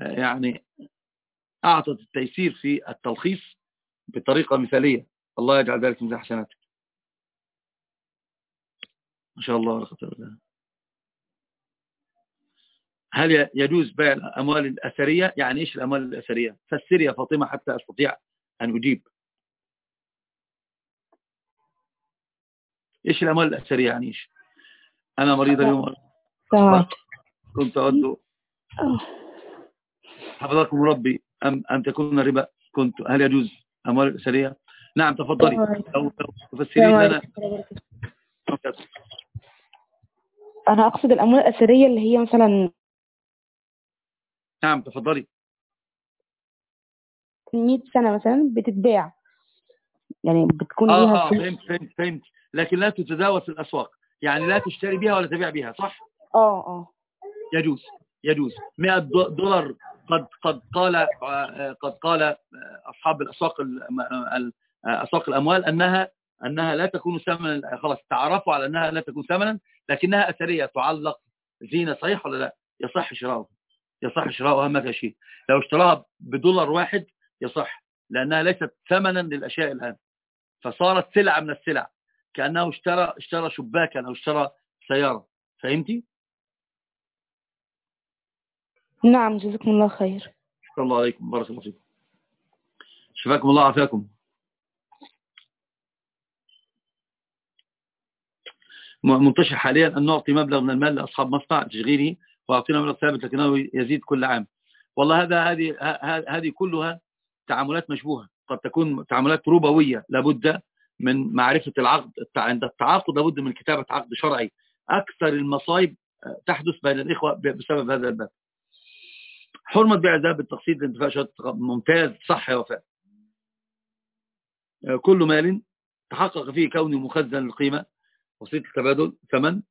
A: يعني أعطت التيسير في التلخيص بطريقة مثالية. الله يجعل ذلك من حسناتك. ما شاء الله ولا قوه هل يجوز بيع الأموال الأثرية؟ يعني إيش الأموال الأثرية؟ فسر يا فاطمة حتى أستطيع أن أجيب. إيش الأموال الأثرية يعني إيش؟ أنا مريضة اليوم. كنت أود حفظكم ربي. أم, أم تكون ربا؟ كنت. هل يجوز أموال أثرية؟ نعم تفضلي. لو تفسرين لنا.
B: أنا أقصد الأموال الأثرية اللي هي مثلا
A: نعم تفضلي.
B: 100 سنة مثلا بتتباع. يعني بتكون
A: آه
B: ليها
A: آه فهمت فهمت فهمت. لكن لا تتداول في الأسواق. يعني لا تشتري بها ولا تبيع بها صح؟
B: آه آه.
A: يجوز يجوز. 100 دولار قد قد قال قد قال أصحاب الأسواق أسواق الأموال أنها أنها لا تكون ثمنا. خلاص تعرفوا على أنها لا تكون ثمنا. لكنها أثرية تعلق زينة صحيح ولا لا؟ يصح شراؤها. يصح شراؤها ما شيء. لو اشتراها بدولار واحد يصح لأنها ليست ثمنا للأشياء الآن. فصارت سلعة من السلع. كأنه اشترى اشترى شباكا أو اشترى سيارة. فهمتي؟
B: نعم جزاكم الله خير.
A: شكرا الله عليكم. بارك الله فيكم. شفاكم الله عافاكم. منتشر حاليا أن نعطي مبلغ من المال لأصحاب مصنع تشغيله وأعطينا مبلغ ثابت لكنه يزيد كل عام. والله هذا هذه هذه كلها تعاملات مشبوهة. قد تكون تعاملات ربوية لابد من معرفة العقد عند التعاقد لابد من كتابة عقد شرعي. أكثر المصايب تحدث بين الإخوة بسبب هذا الباب. حرمة بيع الذهب بالتقسيط لانتفاع ممتاز صح يا وفاء. كل مال تحقق فيه كونه مخزن للقيمة وسيط التبادل ثمن.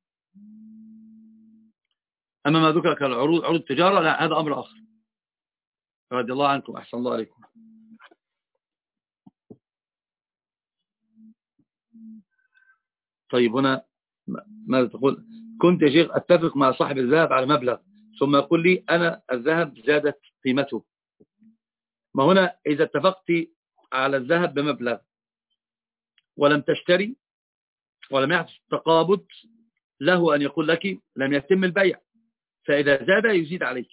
A: أما ما ذكر كالعروض عروض التجارة لا هذا أمر آخر. رضي الله عنكم أحسن الله عليكم طيب هنا ماذا تقول؟ كنت يا شيخ أتفق مع صاحب الذهب على مبلغ ثم يقول لي أنا الذهب زادت قيمته. ما هنا إذا اتفقت على الذهب بمبلغ ولم تشتري ولم يحدث تقابض له أن يقول لك لم يتم البيع فإذا زاد يزيد عليك.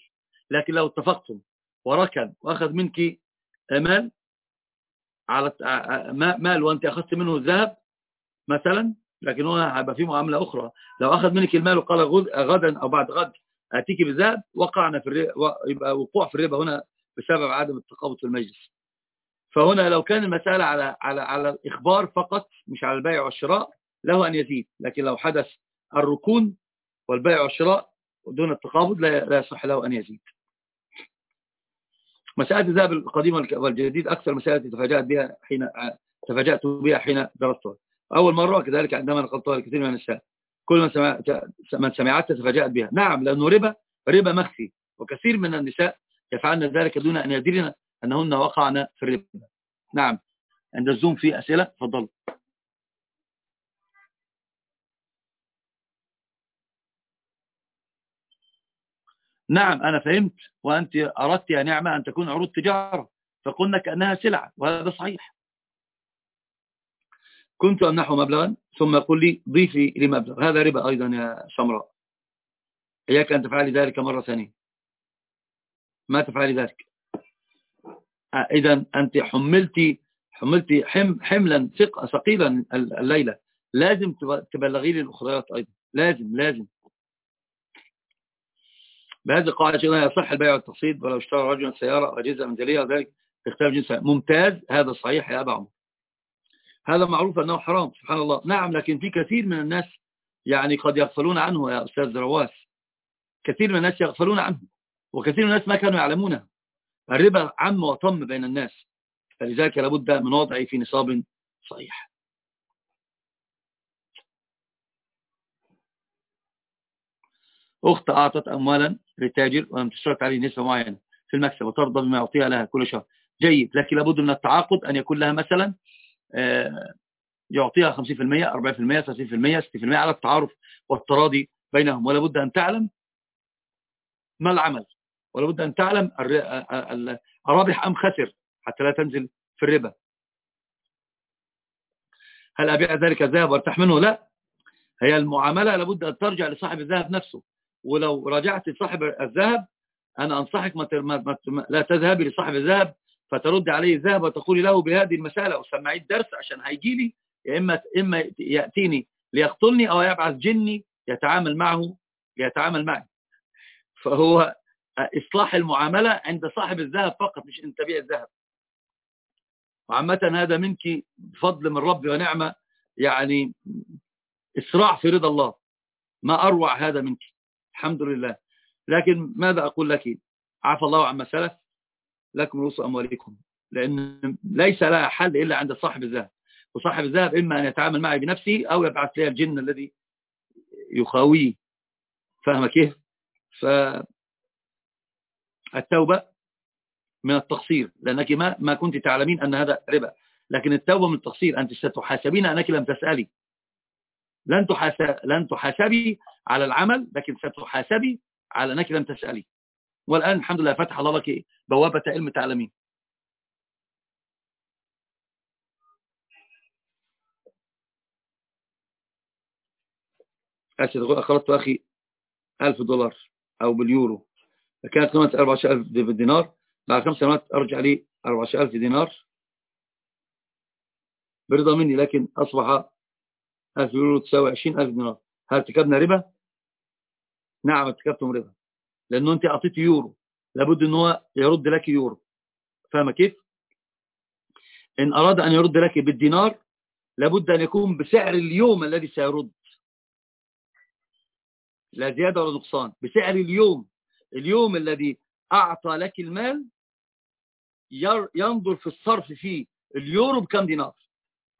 A: لكن لو اتفقتم وركن وأخذ منك مال على مال وأنت أخذت منه الذهب مثلا لكن هو هيبقى فيه معاملة أخرى. لو أخذ منك المال وقال غدا أو بعد غد أتيك بالذهب وقعنا في الربا يبقى وقوع في الربا هنا بسبب عدم التقابض في المجلس. فهنا لو كان المسألة على على على الإخبار فقط مش على البيع والشراء له أن يزيد. لكن لو حدث الركون والبيع والشراء دون التقابض لا يصح له أن يزيد. مسألة الذهب القديم والجديد أكثر مسألة تفاجأت بها حين تفاجأت بها حين درستها أول مرة كذلك عندما نقلتها لكثير من النساء. كل من سمع من سمعتها تفاجأت بها. نعم لأنه ربا ربا مخفي. وكثير من النساء يفعلن ذلك دون أن يدرن أنهن وقعن في الربا. نعم. عند الزوم في أسئلة تفضلوا نعم أنا فهمت وأنت أردت يا نعمة أن تكون عروض تجارة فقلنا كأنها سلعة وهذا صحيح. كنت أمنحه مبلغا ثم يقول لي ضيفي لمبلغ. هذا ربا أيضا يا سمراء. إياك أن تفعلي ذلك مرة ثانية. ما تفعلي ذلك؟ آه، إذا أنت حملتي حملتي حم حملا ثقيلا الليلة. لازم تبلغي لي الأخريات أيضا. لازم لازم. بهذه القاعدة يصح البيع والتقسيط ولو اشترى رجلا سيارة أو أجهزة منزلية وذلك تختلف جنسها. ممتاز هذا صحيح يا أبا عمر. هذا معروف أنه حرام سبحان الله. نعم لكن في كثير من الناس يعني قد يغفلون عنه يا أستاذ رواس. كثير من الناس يغفلون عنه وكثير من الناس ما كانوا يعلمونه. الربا عم وطم بين الناس فلذلك لابد من وضعه في نصاب صحيح. أخت أعطت أموالا للتاجر ولم تشترط عليه نسبة معينة في المكسب وترضى بما يعطيها لها كل شهر. جيد. لكن لابد من التعاقد أن يكون لها مثلا آه، يعطيها 50% 40% 30% 60% على التعارف والتراضي بينهم. ولا بد أن تعلم ما العمل. ولا بد أن تعلم الرابح أم خسر حتى لا تنزل في الربا. هل أبيع ذلك الذهب وأرتاح منه؟ لا. هي المعاملة لابد أن ترجع لصاحب الذهب نفسه. ولو رجعت لصاحب الذهب أنا أنصحك ما لا تذهبي لصاحب الذهب فترد عليه الذهب وتقولي له بهذه المسألة وسمعي الدرس عشان هيجي لي يا إما, إما يأتيني ليقتلني أو يبعث جني يتعامل معه ليتعامل معي. فهو إصلاح المعاملة عند صاحب الذهب فقط مش أن تبيع الذهب. وعامة هذا منك بفضل من ربي ونعمة يعني إسراع في رضا الله. ما أروع هذا منك. الحمد لله. لكن ماذا أقول لك؟ عفى الله عما سلف لكم رؤوس أموالكم. لأن ليس لها حل إلا عند صاحب الذهب. وصاحب الذهب إما أن يتعامل معي بنفسه أو يبعث لي الجن الذي يخاويه. فاهمة كيف؟ فالتوبة من التقصير لأنك ما, ما كنت تعلمين أن هذا ربا. لكن التوبة من التقصير أنت ستحاسبين أنك لم تسألي. لن لن تحاسبي على العمل لكن ستحاسبي على أنك لم تسألي. والآن الحمد لله فتح الله لك بوابة علم تعلمين. أخرجت أخي ألف دولار أو باليورو. فكانت قيمة 14000 بالدينار بعد خمس سنوات أرجع لي 14000 دينار. برضا مني لكن أصبح 1000 يورو تساوي 20000 دينار. هل ارتكبنا ربا؟ نعم ارتكبتم ربا. لأنه أنت أعطيت يورو. لابد أن هو يرد لك يورو. فاهمة كيف؟ إن أراد أن يرد لك بالدينار لابد أن يكون بسعر اليوم الذي سيرد. لا زيادة ولا نقصان. بسعر اليوم. اليوم الذي أعطى لك المال ينظر في الصرف فيه. اليورو بكم دينار؟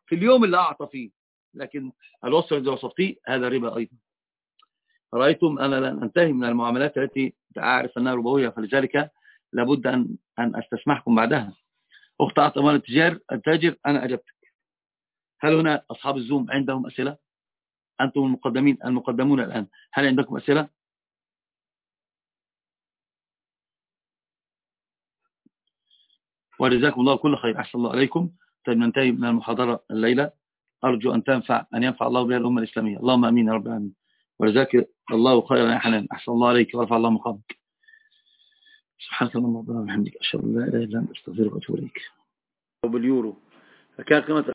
A: في اليوم اللي أعطى فيه. لكن الوصف الذي وصفتيه هذا ربا أيضا. رأيتم أنا لن أنتهي من المعاملات التي أعرف أنها ربوية فلذلك لابد أن أن أستسمحكم بعدها. أخت أموال التجار التاجر أنا أجبتك. هل هنا أصحاب الزوم عندهم أسئلة؟ أنتم المقدمين المقدمون الآن. هل عندكم أسئلة؟ وجزاكم الله كل خير. أحسن الله عليكم. طيب ننتهي من المحاضرة الليلة. أرجو أن تنفع أن ينفع الله بها الأمة الإسلامية. اللهم أمين يا رب العالمين. وجزاك الله خيرا يا حنان. أحسن الله عليك ورفع الله مقامك. سبحانك اللهم وبحمدك. أشهد أن لا إله إلا أنت أستغفرك وأتوب إليك. باليورو. فكان قيمة